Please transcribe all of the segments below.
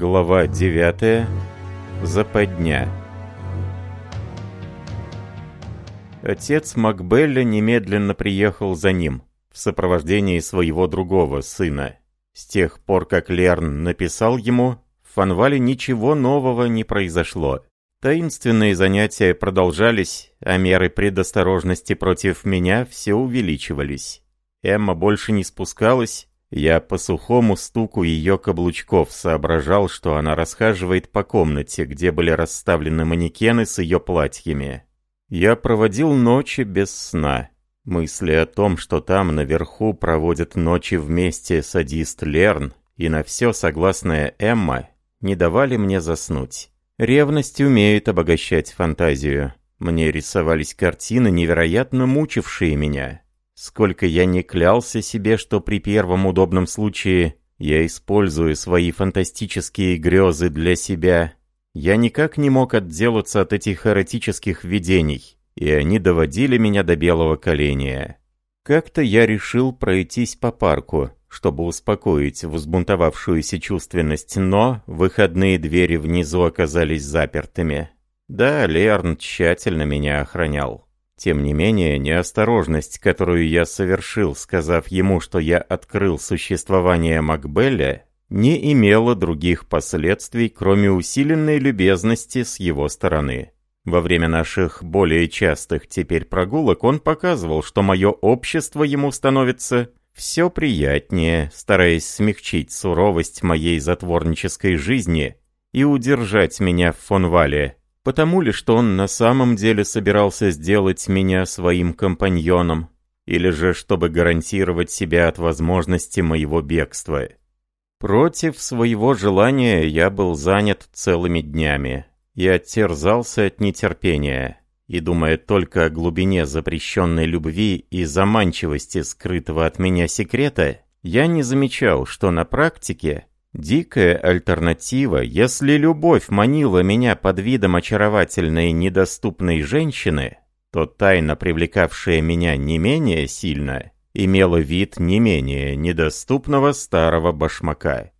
Глава 9. Западня. Отец Макбелля немедленно приехал за ним, в сопровождении своего другого сына. С тех пор, как Лерн написал ему, в Фанвале ничего нового не произошло. Таинственные занятия продолжались, а меры предосторожности против меня все увеличивались. Эмма больше не спускалась, я по сухому стуку ее каблучков соображал, что она расхаживает по комнате, где были расставлены манекены с ее платьями. Я проводил ночи без сна. Мысли о том, что там наверху проводят ночи вместе садист Лерн и на все согласная Эмма, не давали мне заснуть. Ревность умеет обогащать фантазию. Мне рисовались картины, невероятно мучившие меня. Сколько я не клялся себе, что при первом удобном случае я использую свои фантастические грезы для себя, я никак не мог отделаться от этих эротических видений, и они доводили меня до белого коленя. Как-то я решил пройтись по парку, чтобы успокоить взбунтовавшуюся чувственность, но выходные двери внизу оказались запертыми. Да, Лерн тщательно меня охранял. Тем не менее, неосторожность, которую я совершил, сказав ему, что я открыл существование Макбелля, не имела других последствий, кроме усиленной любезности с его стороны. Во время наших более частых теперь прогулок он показывал, что мое общество ему становится все приятнее, стараясь смягчить суровость моей затворнической жизни и удержать меня в Фонвале, Потому ли, что он на самом деле собирался сделать меня своим компаньоном, или же чтобы гарантировать себя от возможности моего бегства? Против своего желания я был занят целыми днями и оттерзался от нетерпения, и думая только о глубине запрещенной любви и заманчивости скрытого от меня секрета, я не замечал, что на практике Дикая альтернатива, если любовь манила меня под видом очаровательной недоступной женщины, то тайна, привлекавшая меня не менее сильно, имела вид не менее недоступного старого башмака.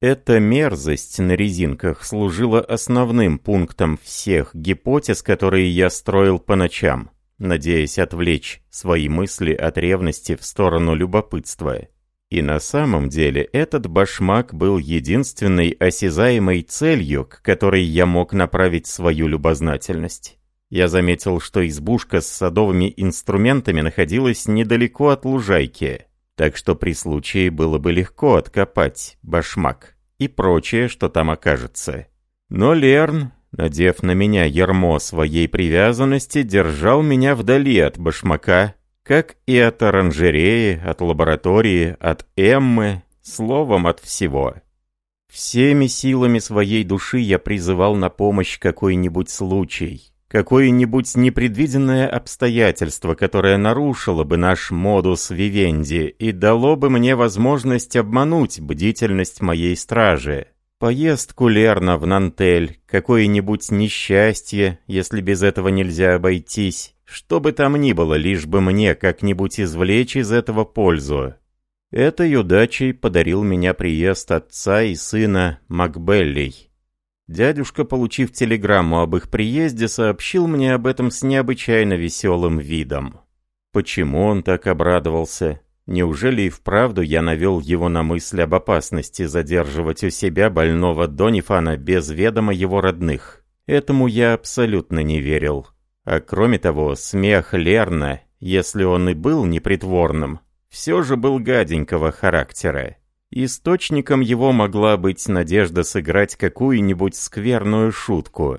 Эта мерзость на резинках служила основным пунктом всех гипотез, которые я строил по ночам, надеясь отвлечь свои мысли от ревности в сторону любопытства. И на самом деле этот башмак был единственной осязаемой целью, к которой я мог направить свою любознательность. Я заметил, что избушка с садовыми инструментами находилась недалеко от лужайки, так что при случае было бы легко откопать башмак и прочее, что там окажется. Но Лерн, надев на меня ермо своей привязанности, держал меня вдали от башмака как и от оранжереи, от лаборатории, от Эммы, словом, от всего. Всеми силами своей души я призывал на помощь какой-нибудь случай, какое-нибудь непредвиденное обстоятельство, которое нарушило бы наш модус вивенди и дало бы мне возможность обмануть бдительность моей стражи. Поездку Лерна в Нантель, какое-нибудь несчастье, если без этого нельзя обойтись, что бы там ни было, лишь бы мне как-нибудь извлечь из этого пользу. Этой удачей подарил меня приезд отца и сына Макбеллей. Дядюшка, получив телеграмму об их приезде, сообщил мне об этом с необычайно веселым видом. Почему он так обрадовался? Неужели и вправду я навел его на мысль об опасности задерживать у себя больного Донифана без ведома его родных? Этому я абсолютно не верил. А кроме того, смех Лерна, если он и был непритворным, все же был гаденького характера. Источником его могла быть надежда сыграть какую-нибудь скверную шутку.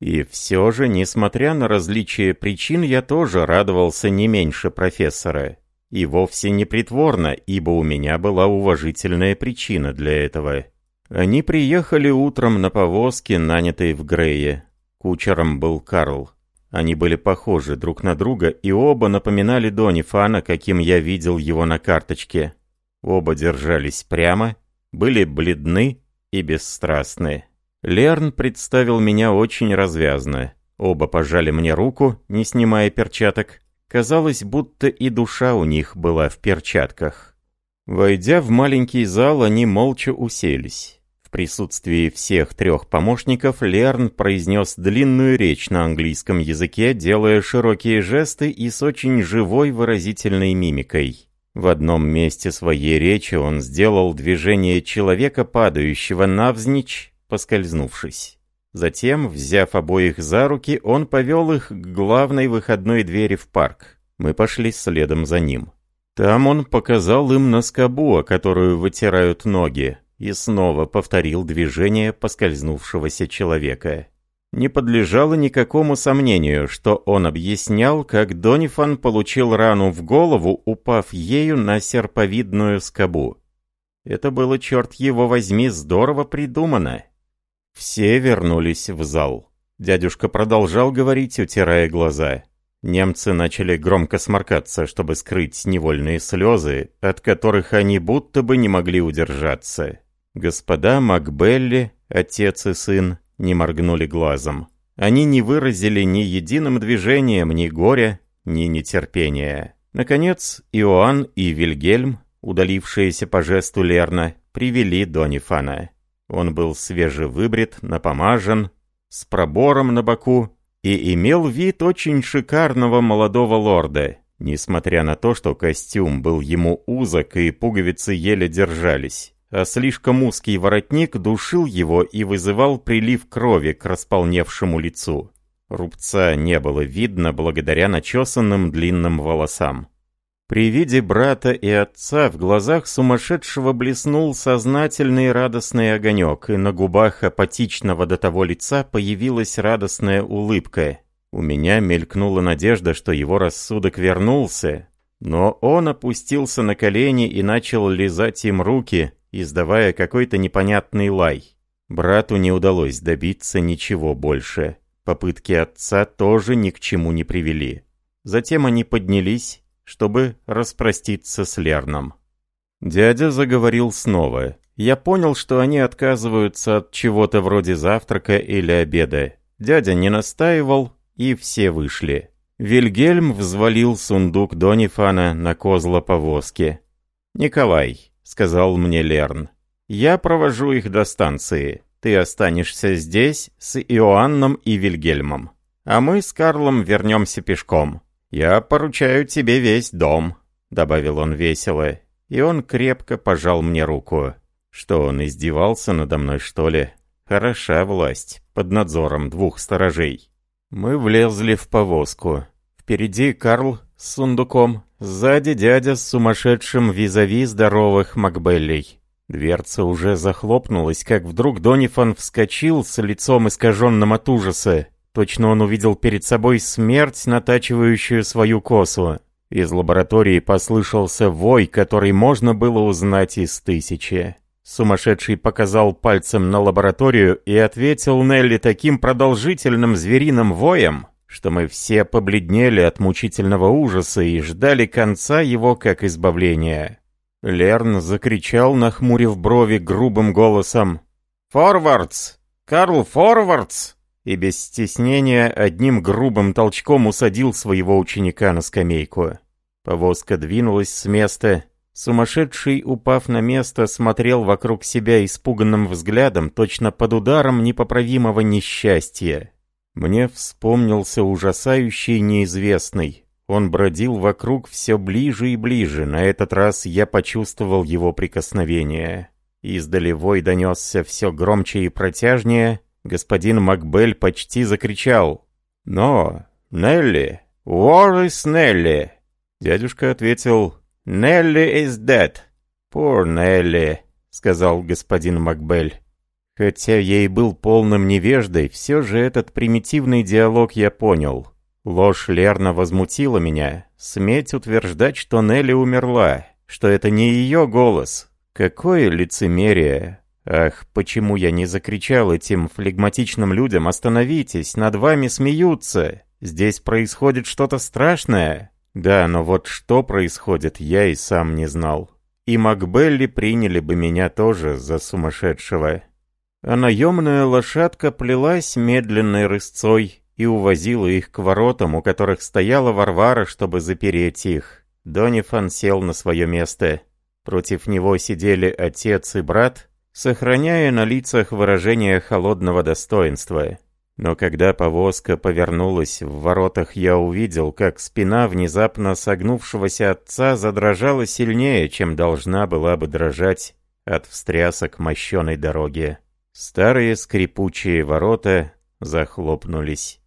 И все же, несмотря на различия причин, я тоже радовался не меньше профессора. И вовсе не притворно, ибо у меня была уважительная причина для этого. Они приехали утром на повозке, нанятой в Грее. Кучером был Карл. Они были похожи друг на друга, и оба напоминали Дони Фана, каким я видел его на карточке. Оба держались прямо, были бледны и бесстрастны. Лерн представил меня очень развязно. Оба пожали мне руку, не снимая перчаток. Казалось, будто и душа у них была в перчатках. Войдя в маленький зал, они молча уселись В присутствии всех трех помощников Лерн произнес длинную речь на английском языке, делая широкие жесты и с очень живой выразительной мимикой. В одном месте своей речи он сделал движение человека, падающего навзничь, поскользнувшись. Затем, взяв обоих за руки, он повел их к главной выходной двери в парк. Мы пошли следом за ним. Там он показал им на скобу, которую вытирают ноги, и снова повторил движение поскользнувшегося человека. Не подлежало никакому сомнению, что он объяснял, как Донифан получил рану в голову, упав ею на серповидную скобу. Это было, черт его возьми, здорово придумано. Все вернулись в зал. Дядюшка продолжал говорить, утирая глаза. Немцы начали громко сморкаться, чтобы скрыть невольные слезы, от которых они будто бы не могли удержаться. Господа Макбелли, отец и сын, не моргнули глазом. Они не выразили ни единым движением ни горя, ни нетерпения. Наконец, Иоанн и Вильгельм, удалившиеся по жесту Лерна, привели Донифана. Он был свежевыбрит, напомажен, с пробором на боку и имел вид очень шикарного молодого лорда, несмотря на то, что костюм был ему узок и пуговицы еле держались, а слишком узкий воротник душил его и вызывал прилив крови к располневшему лицу. Рубца не было видно благодаря начесанным длинным волосам. При виде брата и отца в глазах сумасшедшего блеснул сознательный радостный огонек, и на губах апатичного до того лица появилась радостная улыбка. У меня мелькнула надежда, что его рассудок вернулся, но он опустился на колени и начал лизать им руки, издавая какой-то непонятный лай. Брату не удалось добиться ничего больше. Попытки отца тоже ни к чему не привели. Затем они поднялись чтобы распроститься с Лерном. Дядя заговорил снова. Я понял, что они отказываются от чего-то вроде завтрака или обеда. Дядя не настаивал, и все вышли. Вильгельм взвалил сундук Донифана на козла повозки. «Николай», — сказал мне Лерн, — «я провожу их до станции. Ты останешься здесь с Иоанном и Вильгельмом. А мы с Карлом вернемся пешком. «Я поручаю тебе весь дом», — добавил он весело, и он крепко пожал мне руку. Что он издевался надо мной, что ли? Хороша власть, под надзором двух сторожей. Мы влезли в повозку. Впереди Карл с сундуком, сзади дядя с сумасшедшим визави здоровых Макбеллей. Дверца уже захлопнулась, как вдруг Донифан вскочил с лицом искаженным от ужаса. Точно он увидел перед собой смерть, натачивающую свою косу. Из лаборатории послышался вой, который можно было узнать из тысячи. Сумасшедший показал пальцем на лабораторию и ответил Нелли таким продолжительным звериным воем, что мы все побледнели от мучительного ужаса и ждали конца его как избавления. Лерн закричал, нахмурив брови грубым голосом. «Форвардс! Карл Форвардс!» и без стеснения одним грубым толчком усадил своего ученика на скамейку. Повозка двинулась с места. Сумасшедший, упав на место, смотрел вокруг себя испуганным взглядом, точно под ударом непоправимого несчастья. Мне вспомнился ужасающий неизвестный. Он бродил вокруг все ближе и ближе. На этот раз я почувствовал его прикосновение. Издали вой донесся все громче и протяжнее — Господин Макбель почти закричал. «Но, Нелли! Where is Нелли?» Дядюшка ответил, «Нелли is dead». «Poor Нелли», — сказал господин Макбель. Хотя я и был полным невеждой, все же этот примитивный диалог я понял. Ложь Лерна возмутила меня. Сметь утверждать, что Нелли умерла, что это не ее голос. Какое лицемерие! Ах, почему я не закричал этим флегматичным людям «Остановитесь! Над вами смеются! Здесь происходит что-то страшное!» Да, но вот что происходит, я и сам не знал. И Макбелли приняли бы меня тоже за сумасшедшего. А наемная лошадка плелась медленной рысцой и увозила их к воротам, у которых стояла Варвара, чтобы запереть их. Донифан сел на свое место. Против него сидели отец и брат — сохраняя на лицах выражение холодного достоинства. Но когда повозка повернулась в воротах, я увидел, как спина внезапно согнувшегося отца задрожала сильнее, чем должна была бы дрожать от встрясок мощеной дороги. Старые скрипучие ворота захлопнулись.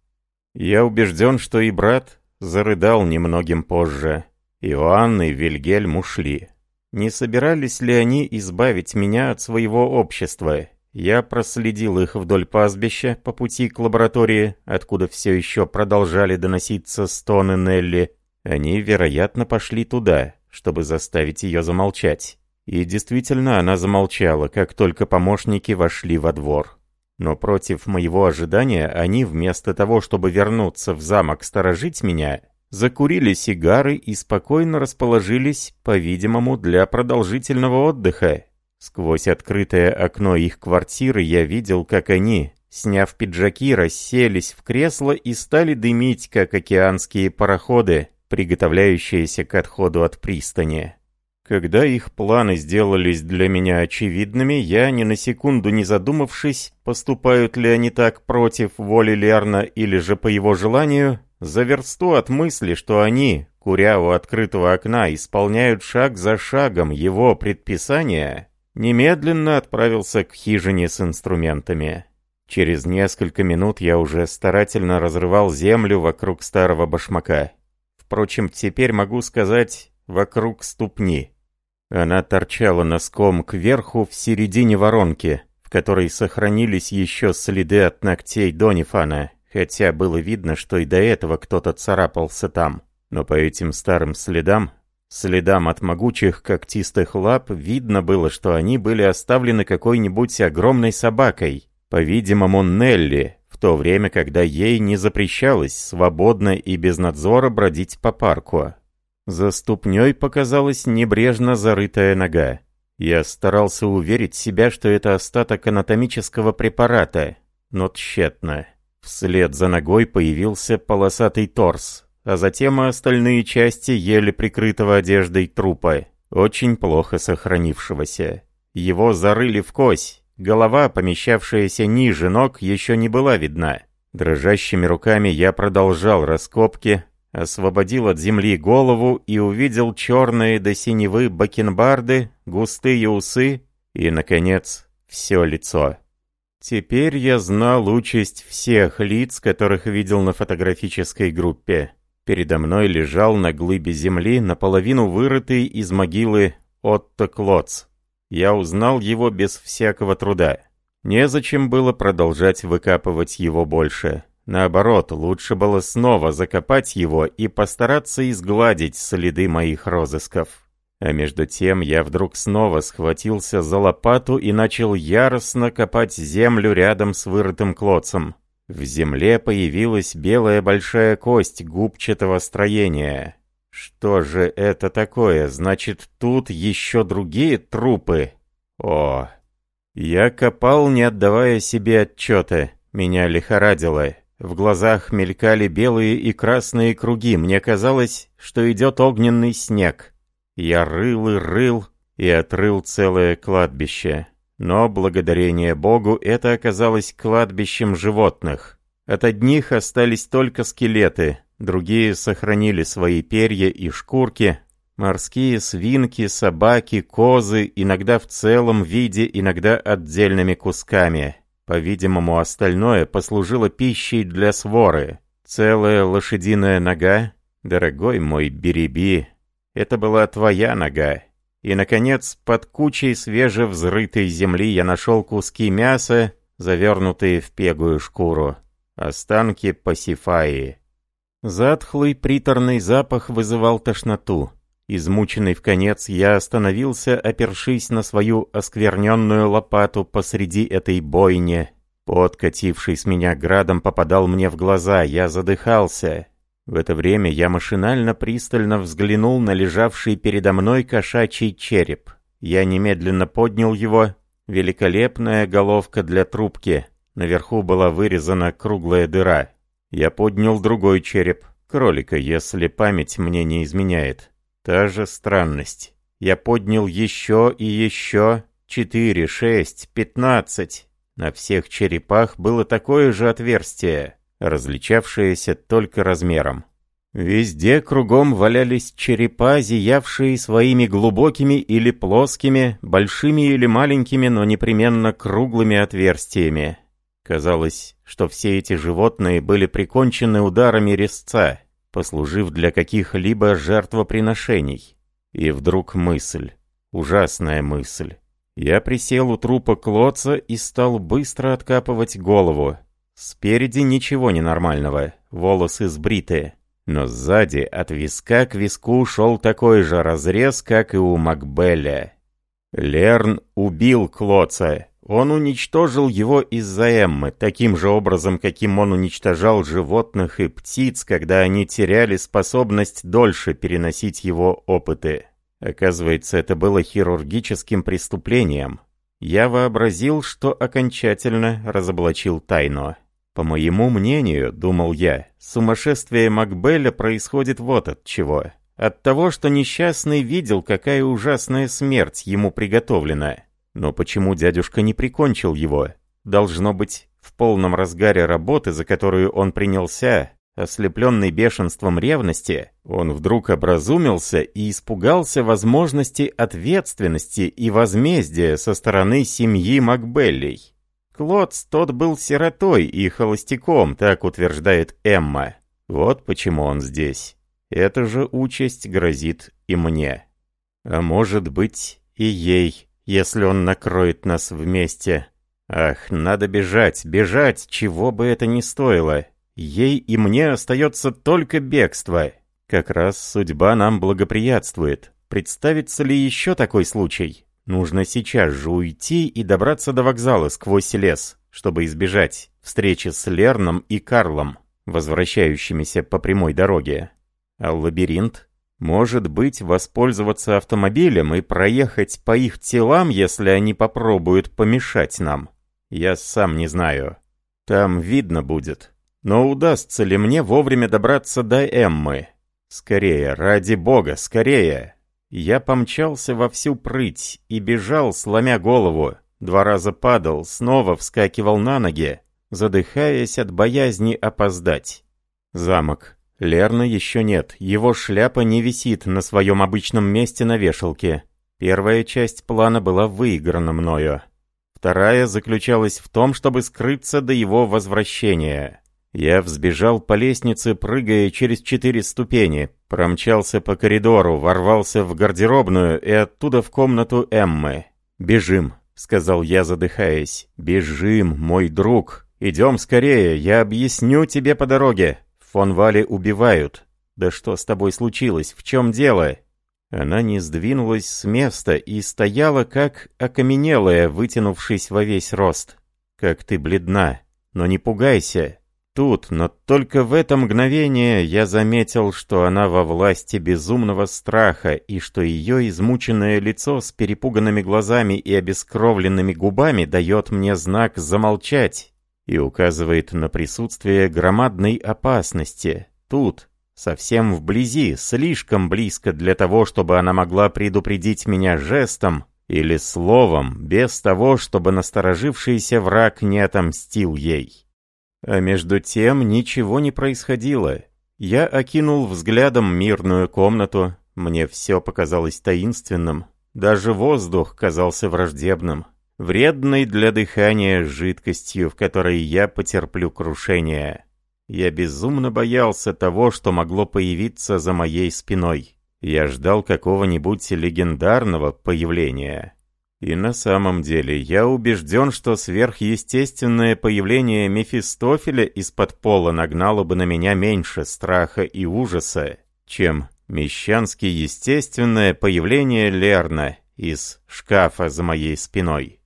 Я убежден, что и брат зарыдал немногим позже. Иоанн и Вильгельм ушли. Не собирались ли они избавить меня от своего общества? Я проследил их вдоль пастбища по пути к лаборатории, откуда все еще продолжали доноситься стоны Нелли. Они, вероятно, пошли туда, чтобы заставить ее замолчать. И действительно, она замолчала, как только помощники вошли во двор. Но против моего ожидания они, вместо того, чтобы вернуться в замок сторожить меня, закурили сигары и спокойно расположились, по-видимому, для продолжительного отдыха. Сквозь открытое окно их квартиры я видел, как они, сняв пиджаки, расселись в кресло и стали дымить, как океанские пароходы, приготовляющиеся к отходу от пристани. Когда их планы сделались для меня очевидными, я, ни на секунду не задумавшись, поступают ли они так против воли Лерна или же по его желанию, за от мысли, что они, куря у открытого окна, исполняют шаг за шагом его предписания, немедленно отправился к хижине с инструментами. Через несколько минут я уже старательно разрывал землю вокруг старого башмака. Впрочем, теперь могу сказать, вокруг ступни. Она торчала носком кверху в середине воронки, в которой сохранились еще следы от ногтей Донифана, хотя было видно, что и до этого кто-то царапался там. Но по этим старым следам, следам от могучих когтистых лап, видно было, что они были оставлены какой-нибудь огромной собакой, по-видимому, Нелли, в то время, когда ей не запрещалось свободно и без надзора бродить по парку. За ступней показалась небрежно зарытая нога. Я старался уверить себя, что это остаток анатомического препарата, но тщетно. Вслед за ногой появился полосатый торс, а затем и остальные части еле прикрытого одеждой трупа, очень плохо сохранившегося. Его зарыли в кость, голова, помещавшаяся ниже ног, еще не была видна. Дрожащими руками я продолжал раскопки, освободил от земли голову и увидел черные до синевы бакенбарды, густые усы и, наконец, все лицо. Теперь я знал участь всех лиц, которых видел на фотографической группе. Передо мной лежал на глыбе земли, наполовину вырытый из могилы Отто Клоц. Я узнал его без всякого труда. Незачем было продолжать выкапывать его больше. Наоборот, лучше было снова закопать его и постараться изгладить следы моих розысков. А между тем я вдруг снова схватился за лопату и начал яростно копать землю рядом с вырытым клоцем. В земле появилась белая большая кость губчатого строения. Что же это такое? Значит, тут еще другие трупы? О! Я копал, не отдавая себе отчета. Меня лихорадило. В глазах мелькали белые и красные круги. Мне казалось, что идет огненный снег. Я рыл и рыл, и отрыл целое кладбище. Но, благодарение Богу, это оказалось кладбищем животных. От одних остались только скелеты, другие сохранили свои перья и шкурки, морские свинки, собаки, козы, иногда в целом виде, иногда отдельными кусками. По-видимому, остальное послужило пищей для своры. Целая лошадиная нога, дорогой мой Береби, это была твоя нога. И, наконец, под кучей свежевзрытой земли я нашел куски мяса, завернутые в пегую шкуру. Останки пасифаи. Затхлый приторный запах вызывал тошноту. Измученный в конец, я остановился, опершись на свою оскверненную лопату посреди этой бойни. Подкативший с меня градом попадал мне в глаза, я задыхался. В это время я машинально пристально взглянул на лежавший передо мной кошачий череп. Я немедленно поднял его. Великолепная головка для трубки. Наверху была вырезана круглая дыра. Я поднял другой череп. Кролика, если память мне не изменяет. Та же странность. Я поднял еще и еще. четыре, шесть, пятнадцать. На всех черепах было такое же отверстие, различавшееся только размером. Везде кругом валялись черепа, зиявшие своими глубокими или плоскими, большими или маленькими, но непременно круглыми отверстиями. Казалось, что все эти животные были прикончены ударами резца, послужив для каких-либо жертвоприношений. И вдруг мысль, ужасная мысль. Я присел у трупа Клоца и стал быстро откапывать голову. Спереди ничего ненормального, волосы сбритые. Но сзади от виска к виску шел такой же разрез, как и у Макбеля. Лерн убил Клоца. Он уничтожил его из-за Эммы, таким же образом, каким он уничтожал животных и птиц, когда они теряли способность дольше переносить его опыты. Оказывается, это было хирургическим преступлением. Я вообразил, что окончательно разоблачил тайну. По моему мнению, думал я, сумасшествие Макбеля происходит вот от чего. От того, что несчастный видел, какая ужасная смерть ему приготовлена. Но почему дядюшка не прикончил его? Должно быть, в полном разгаре работы, за которую он принялся, Ослепленный бешенством ревности, он вдруг образумился и испугался возможности ответственности и возмездия со стороны семьи Макбеллей. Клодс тот был сиротой и холостяком, так утверждает Эмма. Вот почему он здесь. Эта же участь грозит и мне. А может быть, и ей, если он накроет нас вместе. Ах, надо бежать, бежать, чего бы это ни стоило. Ей и мне остается только бегство. Как раз судьба нам благоприятствует. Представится ли еще такой случай? Нужно сейчас же уйти и добраться до вокзала сквозь лес, чтобы избежать встречи с Лерном и Карлом, возвращающимися по прямой дороге. А лабиринт? Может быть, воспользоваться автомобилем и проехать по их телам, если они попробуют помешать нам? Я сам не знаю. Там видно будет. Но удастся ли мне вовремя добраться до Эммы? Скорее, ради бога, скорее! Я помчался во всю прыть и бежал, сломя голову. Два раза падал, снова вскакивал на ноги, задыхаясь от боязни опоздать. Замок. Лерна еще нет, его шляпа не висит на своем обычном месте на вешалке. Первая часть плана была выиграна мною. Вторая заключалась в том, чтобы скрыться до его возвращения. Я взбежал по лестнице, прыгая через четыре ступени, промчался по коридору, ворвался в гардеробную и оттуда в комнату Эммы. «Бежим», — сказал я, задыхаясь. «Бежим, мой друг. Идем скорее, я объясню тебе по дороге. Фон Вале убивают. Да что с тобой случилось? В чем дело?» Она не сдвинулась с места и стояла как окаменелая, вытянувшись во весь рост. «Как ты бледна! Но не пугайся, тут, но только в это мгновение я заметил, что она во власти безумного страха и что ее измученное лицо с перепуганными глазами и обескровленными губами дает мне знак замолчать и указывает на присутствие громадной опасности. Тут, совсем вблизи, слишком близко для того, чтобы она могла предупредить меня жестом или словом, без того, чтобы насторожившийся враг не отомстил ей. А между тем ничего не происходило. Я окинул взглядом мирную комнату, мне все показалось таинственным. Даже воздух казался враждебным, вредной для дыхания жидкостью, в которой я потерплю крушение. Я безумно боялся того, что могло появиться за моей спиной. Я ждал какого-нибудь легендарного появления. И на самом деле, я убежден, что сверхъестественное появление Мефистофеля из-под пола нагнало бы на меня меньше страха и ужаса, чем мещански естественное появление Лерна из шкафа за моей спиной.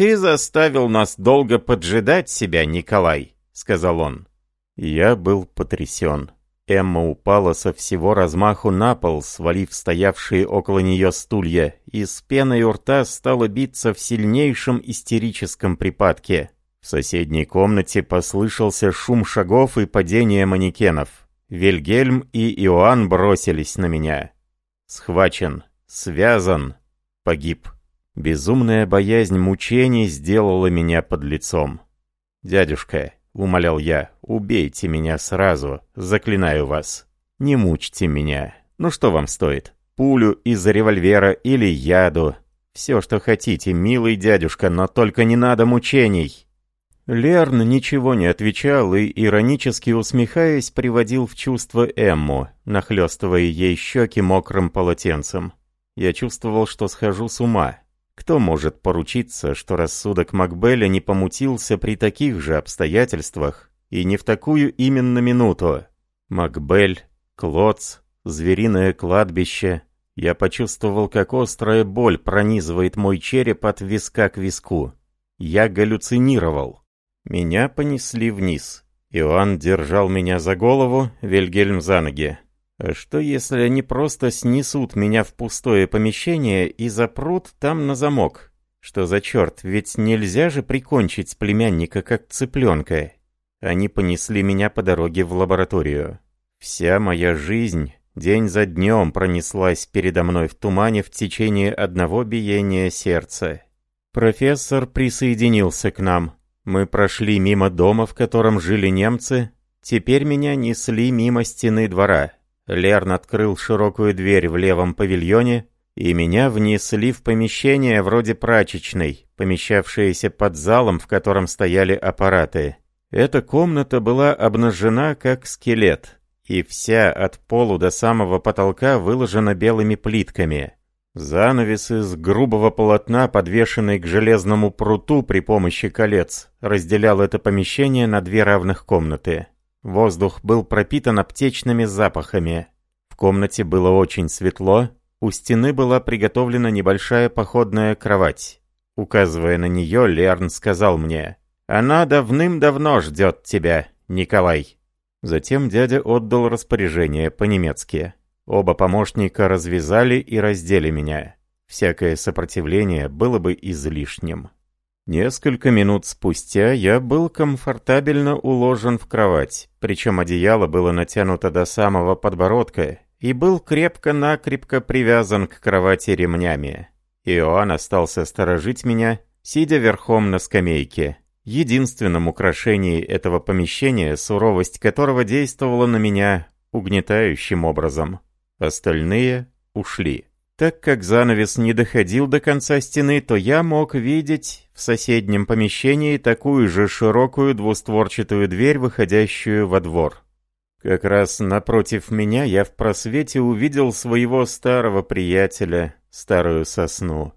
«Ты заставил нас долго поджидать себя, Николай», — сказал он. Я был потрясен. Эмма упала со всего размаху на пол, свалив стоявшие около нее стулья, и с пеной у рта стала биться в сильнейшем истерическом припадке. В соседней комнате послышался шум шагов и падение манекенов. Вильгельм и Иоанн бросились на меня. Схвачен, связан, погиб. Безумная боязнь мучений сделала меня под лицом. «Дядюшка», — умолял я, — «убейте меня сразу, заклинаю вас. Не мучьте меня. Ну что вам стоит? Пулю из револьвера или яду? Все, что хотите, милый дядюшка, но только не надо мучений». Лерн ничего не отвечал и, иронически усмехаясь, приводил в чувство Эмму, нахлестывая ей щеки мокрым полотенцем. Я чувствовал, что схожу с ума. Кто может поручиться, что рассудок Макбеля не помутился при таких же обстоятельствах и не в такую именно минуту? Макбель, Клоц, звериное кладбище. Я почувствовал, как острая боль пронизывает мой череп от виска к виску. Я галлюцинировал. Меня понесли вниз. Иоанн держал меня за голову, Вильгельм за ноги. Что если они просто снесут меня в пустое помещение и запрут там на замок? Что за черт, ведь нельзя же прикончить племянника как цыпленка. Они понесли меня по дороге в лабораторию. Вся моя жизнь день за днем пронеслась передо мной в тумане в течение одного биения сердца. Профессор присоединился к нам. Мы прошли мимо дома, в котором жили немцы. Теперь меня несли мимо стены двора. Лерн открыл широкую дверь в левом павильоне, и меня внесли в помещение вроде прачечной, помещавшееся под залом, в котором стояли аппараты. Эта комната была обнажена как скелет, и вся от полу до самого потолка выложена белыми плитками. Занавес из грубого полотна, подвешенный к железному пруту при помощи колец, разделял это помещение на две равных комнаты. Воздух был пропитан аптечными запахами. В комнате было очень светло, у стены была приготовлена небольшая походная кровать. Указывая на нее, Лерн сказал мне, «Она давным-давно ждет тебя, Николай». Затем дядя отдал распоряжение по-немецки. Оба помощника развязали и раздели меня. Всякое сопротивление было бы излишним. Несколько минут спустя я был комфортабельно уложен в кровать, причем одеяло было натянуто до самого подбородка и был крепко-накрепко привязан к кровати ремнями. Иоанн остался сторожить меня, сидя верхом на скамейке. Единственным украшением этого помещения, суровость которого действовала на меня угнетающим образом. Остальные ушли. Так как занавес не доходил до конца стены, то я мог видеть в соседнем помещении такую же широкую двустворчатую дверь, выходящую во двор. Как раз напротив меня я в просвете увидел своего старого приятеля, старую сосну.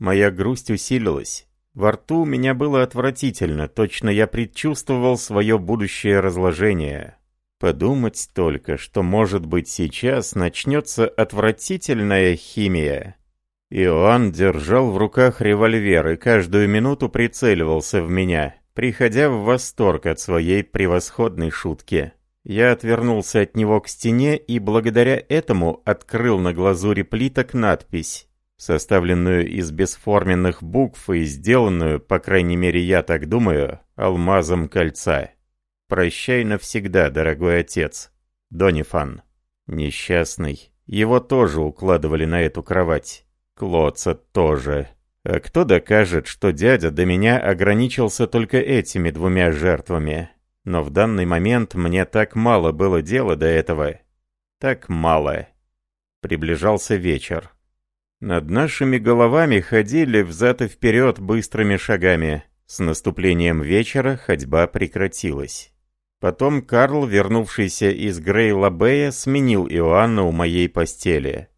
Моя грусть усилилась. Во рту у меня было отвратительно, точно я предчувствовал свое будущее разложение. Подумать только, что может быть сейчас начнется отвратительная химия. Иоанн держал в руках револьвер и каждую минуту прицеливался в меня, приходя в восторг от своей превосходной шутки. Я отвернулся от него к стене и благодаря этому открыл на глазури плиток надпись, составленную из бесформенных букв и сделанную, по крайней мере я так думаю, алмазом кольца. «Прощай навсегда, дорогой отец». Донифан. Несчастный. Его тоже укладывали на эту кровать. Клоца тоже. А кто докажет, что дядя до меня ограничился только этими двумя жертвами? Но в данный момент мне так мало было дела до этого. Так мало. Приближался вечер. Над нашими головами ходили взад и вперед быстрыми шагами. С наступлением вечера ходьба прекратилась. Потом Карл, вернувшийся из Грей-Лабея, сменил Иоанна у моей постели.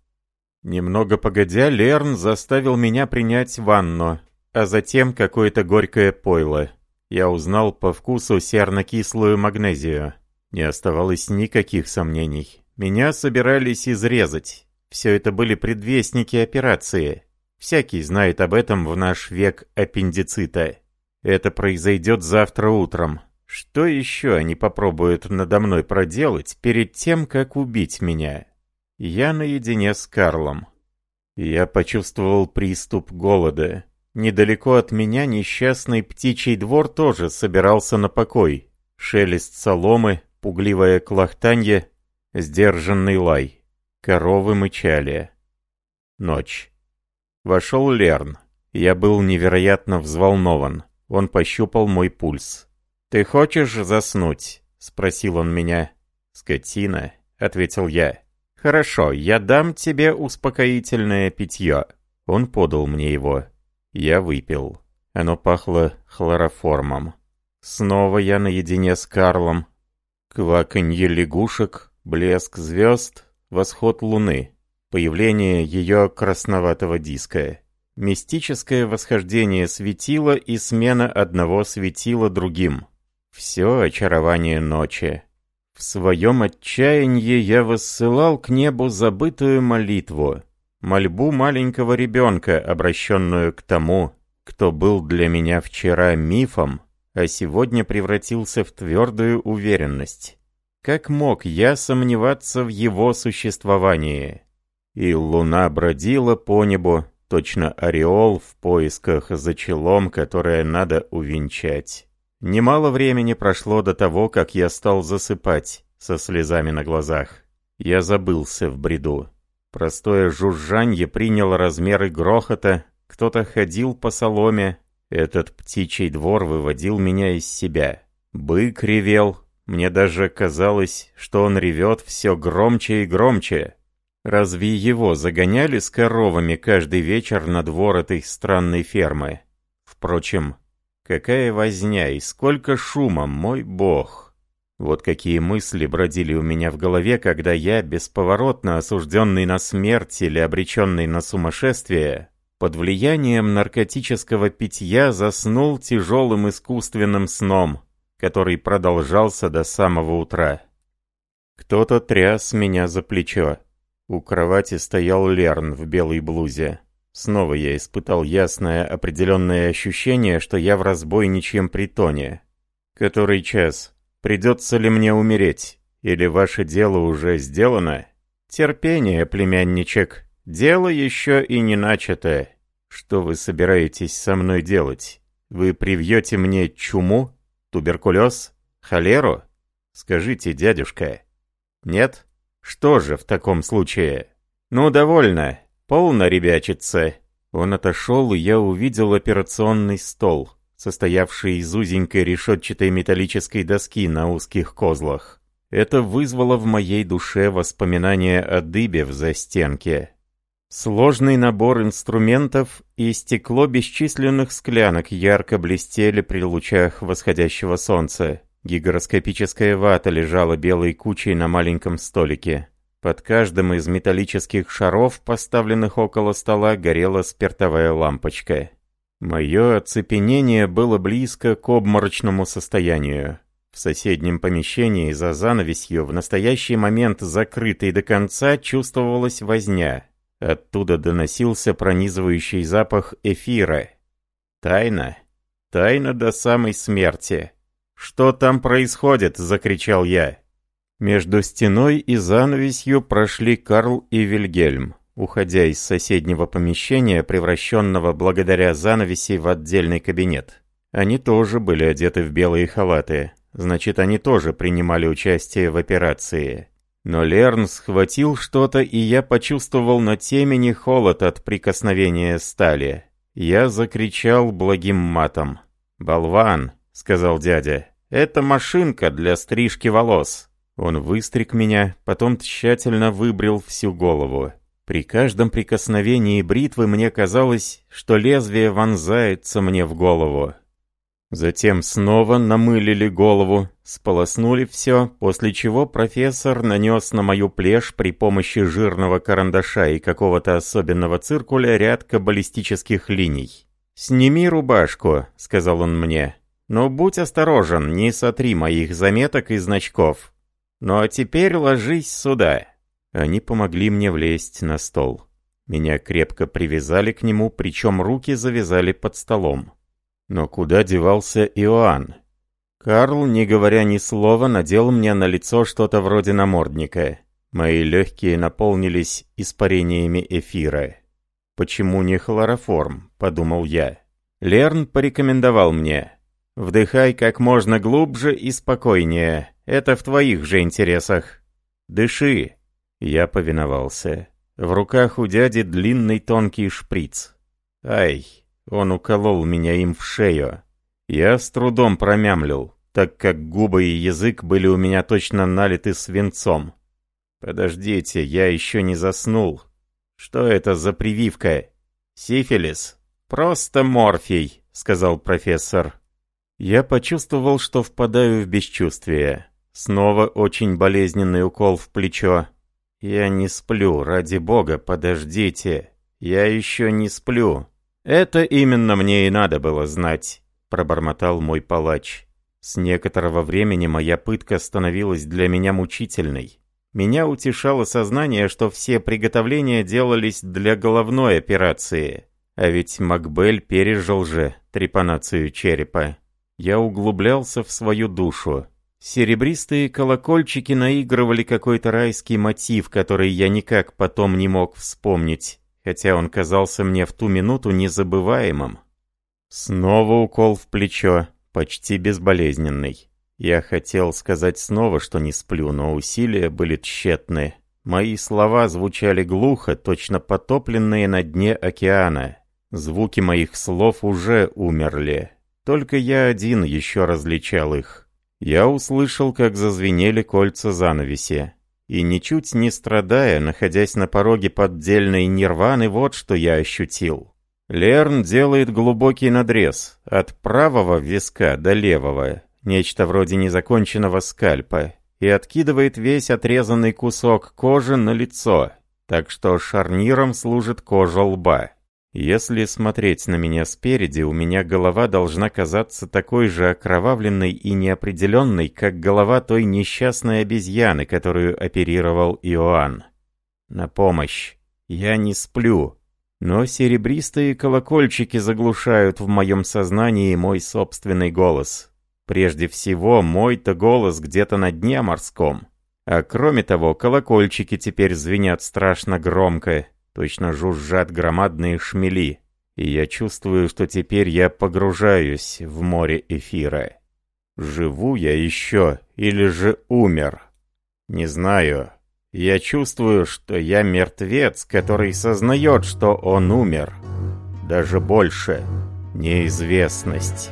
Немного погодя, Лерн заставил меня принять ванну, а затем какое-то горькое пойло. Я узнал по вкусу серно-кислую магнезию. Не оставалось никаких сомнений. Меня собирались изрезать. Все это были предвестники операции. Всякий знает об этом в наш век аппендицита. Это произойдет завтра утром. Что еще они попробуют надо мной проделать перед тем, как убить меня? Я наедине с Карлом. Я почувствовал приступ голода. Недалеко от меня несчастный птичий двор тоже собирался на покой. Шелест соломы, пугливое клохтанье, сдержанный лай. Коровы мычали. Ночь. Вошел Лерн. Я был невероятно взволнован. Он пощупал мой пульс. «Ты хочешь заснуть?» — спросил он меня. «Скотина», — ответил я. «Хорошо, я дам тебе успокоительное питье». Он подал мне его. Я выпил. Оно пахло хлороформом. Снова я наедине с Карлом. Кваканье лягушек, блеск звезд, восход луны, появление ее красноватого диска, мистическое восхождение светила и смена одного светила другим. Все очарование ночи. В своем отчаянии я воссылал к небу забытую молитву, мольбу маленького ребенка, обращенную к тому, кто был для меня вчера мифом, а сегодня превратился в твердую уверенность. Как мог я сомневаться в его существовании? И луна бродила по небу, точно ореол в поисках за челом, которое надо увенчать. Немало времени прошло до того, как я стал засыпать со слезами на глазах. Я забылся в бреду. Простое жужжанье приняло размеры грохота, кто-то ходил по соломе. Этот птичий двор выводил меня из себя. Бык ревел. Мне даже казалось, что он ревет все громче и громче. Разве его загоняли с коровами каждый вечер на двор этой странной фермы? Впрочем, какая возня и сколько шума, мой бог! Вот какие мысли бродили у меня в голове, когда я, бесповоротно осужденный на смерть или обреченный на сумасшествие, под влиянием наркотического питья заснул тяжелым искусственным сном, который продолжался до самого утра. Кто-то тряс меня за плечо. У кровати стоял Лерн в белой блузе. Снова я испытал ясное определенное ощущение, что я в разбойничьем притоне. Который час? Придется ли мне умереть? Или ваше дело уже сделано? Терпение, племянничек. Дело еще и не начато. Что вы собираетесь со мной делать? Вы привьете мне чуму? Туберкулез? Холеру? Скажите, дядюшка. Нет? Что же в таком случае? Ну, довольно. Полно ребячиться. Он отошел, и я увидел операционный стол состоявший из узенькой решетчатой металлической доски на узких козлах. Это вызвало в моей душе воспоминания о дыбе в застенке. Сложный набор инструментов и стекло бесчисленных склянок ярко блестели при лучах восходящего солнца. Гигроскопическая вата лежала белой кучей на маленьком столике. Под каждым из металлических шаров, поставленных около стола, горела спиртовая лампочка. Мое оцепенение было близко к обморочному состоянию. В соседнем помещении за занавесью, в настоящий момент закрытой до конца, чувствовалась возня. Оттуда доносился пронизывающий запах эфира. Тайна. Тайна до самой смерти. «Что там происходит?» — закричал я. Между стеной и занавесью прошли Карл и Вильгельм уходя из соседнего помещения, превращенного благодаря занавеси в отдельный кабинет. Они тоже были одеты в белые халаты, значит, они тоже принимали участие в операции. Но Лерн схватил что-то, и я почувствовал на темени холод от прикосновения стали. Я закричал благим матом. «Болван!» — сказал дядя. «Это машинка для стрижки волос». Он выстриг меня, потом тщательно выбрил всю голову. При каждом прикосновении бритвы мне казалось, что лезвие вонзается мне в голову. Затем снова намылили голову, сполоснули все, после чего профессор нанес на мою плешь при помощи жирного карандаша и какого-то особенного циркуля ряд каббалистических линий. «Сними рубашку», — сказал он мне. «Но будь осторожен, не сотри моих заметок и значков. Ну а теперь ложись сюда». Они помогли мне влезть на стол. Меня крепко привязали к нему, причем руки завязали под столом. Но куда девался Иоанн? Карл, не говоря ни слова, надел мне на лицо что-то вроде намордника. Мои легкие наполнились испарениями эфира. «Почему не хлороформ?» — подумал я. Лерн порекомендовал мне. «Вдыхай как можно глубже и спокойнее. Это в твоих же интересах. Дыши, я повиновался. В руках у дяди длинный тонкий шприц. «Ай, Он уколол меня им в шею. Я с трудом промямлил, так как губы и язык были у меня точно налиты свинцом. «Подождите, я еще не заснул. Что это за прививка? Сифилис? Просто морфий», — сказал профессор. Я почувствовал, что впадаю в бесчувствие. Снова очень болезненный укол в плечо. «Я не сплю, ради бога, подождите. Я еще не сплю». «Это именно мне и надо было знать», — пробормотал мой палач. С некоторого времени моя пытка становилась для меня мучительной. Меня утешало сознание, что все приготовления делались для головной операции. А ведь Макбель пережил же трепанацию черепа. Я углублялся в свою душу. Серебристые колокольчики наигрывали какой-то райский мотив, который я никак потом не мог вспомнить, хотя он казался мне в ту минуту незабываемым. Снова укол в плечо, почти безболезненный. Я хотел сказать снова, что не сплю, но усилия были тщетны. Мои слова звучали глухо, точно потопленные на дне океана. Звуки моих слов уже умерли. Только я один еще различал их. Я услышал, как зазвенели кольца занавеси. И ничуть не страдая, находясь на пороге поддельной нирваны, вот что я ощутил. Лерн делает глубокий надрез от правого виска до левого, нечто вроде незаконченного скальпа, и откидывает весь отрезанный кусок кожи на лицо, так что шарниром служит кожа лба. Если смотреть на меня спереди, у меня голова должна казаться такой же окровавленной и неопределенной, как голова той несчастной обезьяны, которую оперировал Иоанн. На помощь. Я не сплю. Но серебристые колокольчики заглушают в моем сознании мой собственный голос. Прежде всего, мой-то голос где-то на дне морском. А кроме того, колокольчики теперь звенят страшно громко, Точно жужжат громадные шмели. И я чувствую, что теперь я погружаюсь в море эфира. Живу я еще или же умер? Не знаю. Я чувствую, что я мертвец, который сознает, что он умер. Даже больше. Неизвестность.